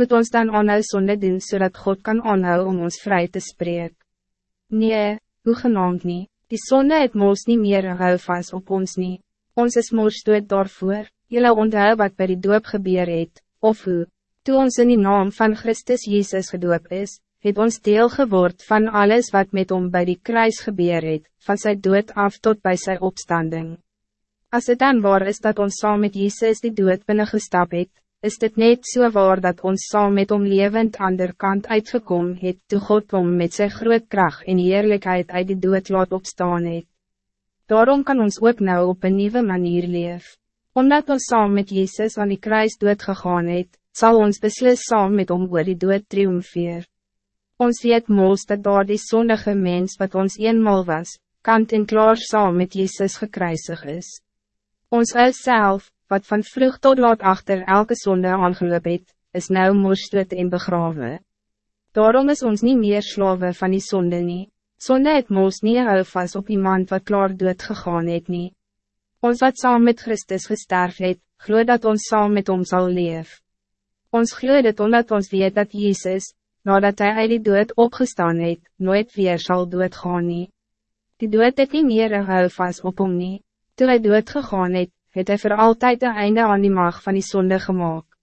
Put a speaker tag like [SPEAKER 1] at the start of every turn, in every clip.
[SPEAKER 1] Moet ons dan aanhou sonde doen, zodat God kan aanhou om ons vrij te spreken? Nee, hoe genaamd nie, die sonde het moos nie meer een houvas op ons nie. Ons is moos dood daarvoor, jylle onthou wat by die doop gebeur het, of hoe, toe ons in die naam van Christus Jezus gedoop is, het ons deel geword van alles wat met hom bij die kruis gebeur het, van zijn dood af tot bij zijn opstanding. Als het dan waar is dat ons saam met Jezus die dood binnengestap het, is dit net so waar dat ons saam met om levend aan der kant uitgekom het, toe God om met zijn groot kracht en eerlijkheid uit die dood laat opstaan het. Daarom kan ons ook nou op een nieuwe manier leef. Omdat ons saam met Jezus aan die kruis dood gegaan het, zal ons beslis saam met om oor die dood triomfeer. Ons weet moos dat daar die zondige mens wat ons eenmaal was, kant en klaar saam met Jezus gekruisig is. Ons zelf, wat van vroeg tot laat achter elke zonde aangeloop het, is nou moerstot en begraven. Daarom is ons niet meer slaven van die zonde nie. Zonde het moos nie hou vast op iemand wat klaar dood gegaan het nie. Ons wat saam met Christus gesterf het, glo dat ons saam met hom zal leef. Ons glo dit omdat ons weet dat Jezus, nadat hij uit die dood opgestaan het, nooit weer zal doodgaan nie. Die dood het nie meer hou vast op hom nie. Toe hy dood gegaan het, het hy voor altijd een einde aan die mag van die zonde gemaakt.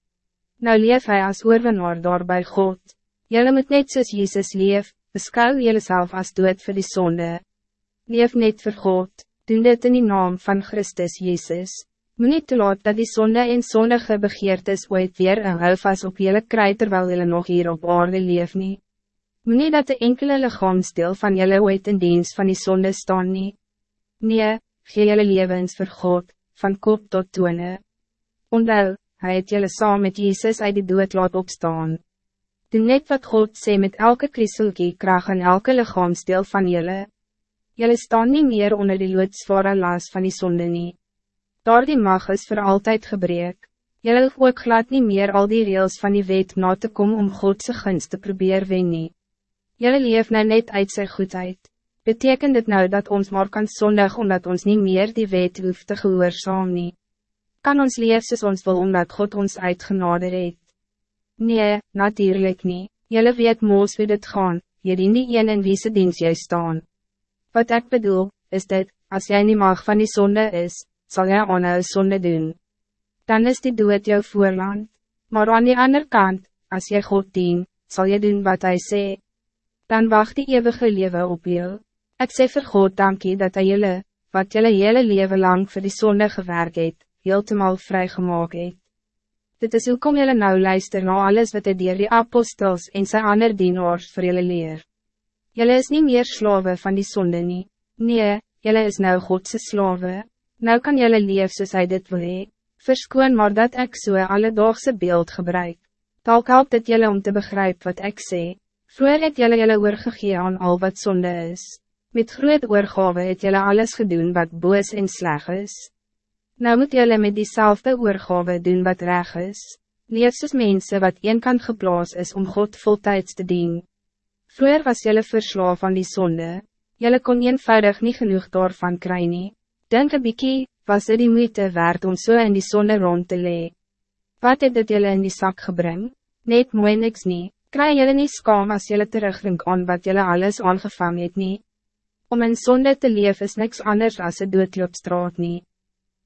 [SPEAKER 1] Nou leef hij als oorwinnaar daar bij God. Jullie moet net soos Jezus leef, beskou jullie zelf als dood voor die zonde. Leef net voor God, doen dit in die naam van Christus Jezus. Moet niet te laat dat die zonde en zondige begeertes ooit weer een houvas op jullie kry terwijl jullie nog hier op aarde leef nie. Moet niet dat de enkele lichaamsdeel van jullie ooit in dienst van die zonde staan nie. Nee, gee jullie levens voor God, van kop tot tone. Ondel, hij het jullie saam met Jezus uit die dood laat opstaan. Doe net wat God sê met elke krieselkie kracht en elke lichaamsdeel van jullie. Jullie staan niet meer onder die loodsvare las van die sonde nie. Daar die mag is voor altijd gebreek. Jullie hoef ook glad niet meer al die reels van die wet na te komen om Godse gunst te probeer wen nie. Jullie leef nou net uit sy goedheid. Betekent het nou dat ons maar kan zondig omdat ons niet meer die wet hoeft te gehoorzaam nie? Kan ons leef soos ons wil omdat God ons uitgenade het? Nee, natuurlijk niet. Jullie weet moos hoe dit gaan, jy dien die een in wie se diens jy staan. Wat ik bedoel, is dit, als jij niet mag van die zonde is, zal jij aanhou zonde doen. Dan is die dood jou voorland. Maar aan die andere kant, als jij God dien, zal je doen wat hij zegt. Dan wacht die eeuwige leven op jou. Ik zeg vir God dankie dat hy jylle, wat jylle hele leven lang voor die zonde gewerkt het, heeltemal vrygemaak het. Dit is hoekom jylle nou luister na alles wat hy dier die apostels en sy ander dienaars vir jylle leer. Jylle is niet meer slaven van die zonde nie. Nee, jylle is nou Godse slaven. Nou kan jylle leef soos hy dit wil hee. Verskoon maar dat ik so alledaagse beeld gebruik. Talk helpt het jylle om te begrijpen wat ik sê. Vroeger het jylle jylle oorgegee aan al wat zonde is. Met groot oorgave het jullie alles gedaan wat boos en sleg is. Nou moet jullie met diezelfde oorgave doen wat reg is. Leef soos mense wat een kant geplaas is om God voltijds te dien. Vroeger was jullie verslaaf van die zonde. Jullie kon eenvoudig niet genoeg daarvan kry nie. Denk een bykie, was het die moeite waard om so in die zonde rond te lee. Wat het dit jullie in die zak gebring? Net mooi niks nie. Kry jullie niet skam as jullie terugdink aan wat jullie alles aangevang het nie. Om in zonde te leven is niks anders als het doodloopstraat nie.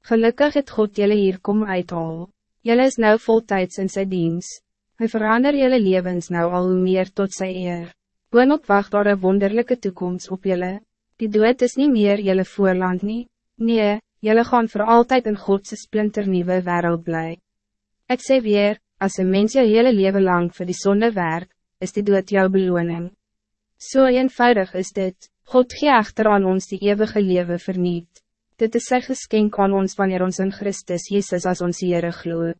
[SPEAKER 1] Gelukkig het God jullie hier kom uithaal. Jullie is nou voltijds in zijn dienst. Hij verander jullie levens nou al hoe meer tot zijn eer. Boonop wacht daar een wonderlijke toekomst op jullie. Die dood is niet meer jullie voorland nie. Nee, jullie gaan voor altijd in Godse splinternieuwe wereld blij. Ik zeg weer, als een mens je hele leven lang voor die zonde werkt, is die dood jouw beloning. Zo so eenvoudig is dit. God gee echter aan ons die eeuwige leven verniet. Dit is sy geskenk aan ons wanneer ons in Christus Jezus als ons Heere gloeit.